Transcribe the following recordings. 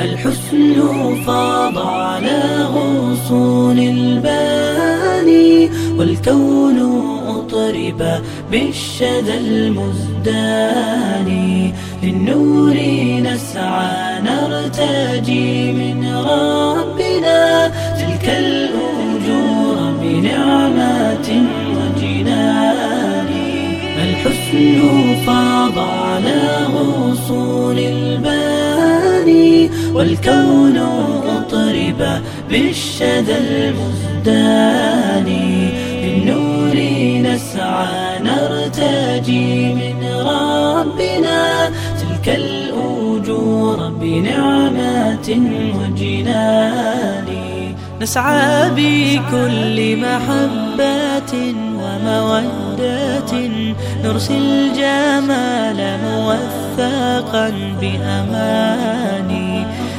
الحسن فاض على غصون الباني والكون أطرب بالشذا المزداني. للنور نسعى نرتجي من ربنا. تلك الأجور بنعمات وجنان. الحسن فاض والكون أطرب بالشذا المزداني. للنور نسعى نرتجي من ربنا. تلك الأجور بنعمات وجنان نسعى بكل محبة ومودة. نرسي الجمال موثقا بأماني.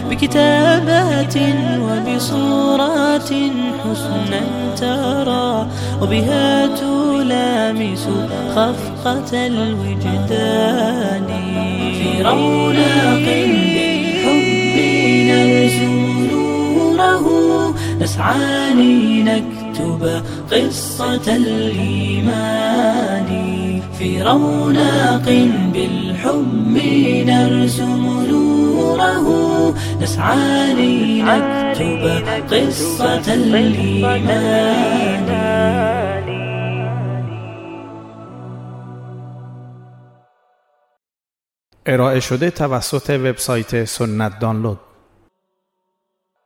بكتابات وبصورات حسنا ترى وبها تلامس خفقة الوجدان. في رونق بالحب نرسم نوره نسعى لنكتب قصة الإيمان. في رونق بالحب نرسم نوره نسعى لنكتب قصة الإيمان. ارائه شده توسط وبسایت سنت دانلود.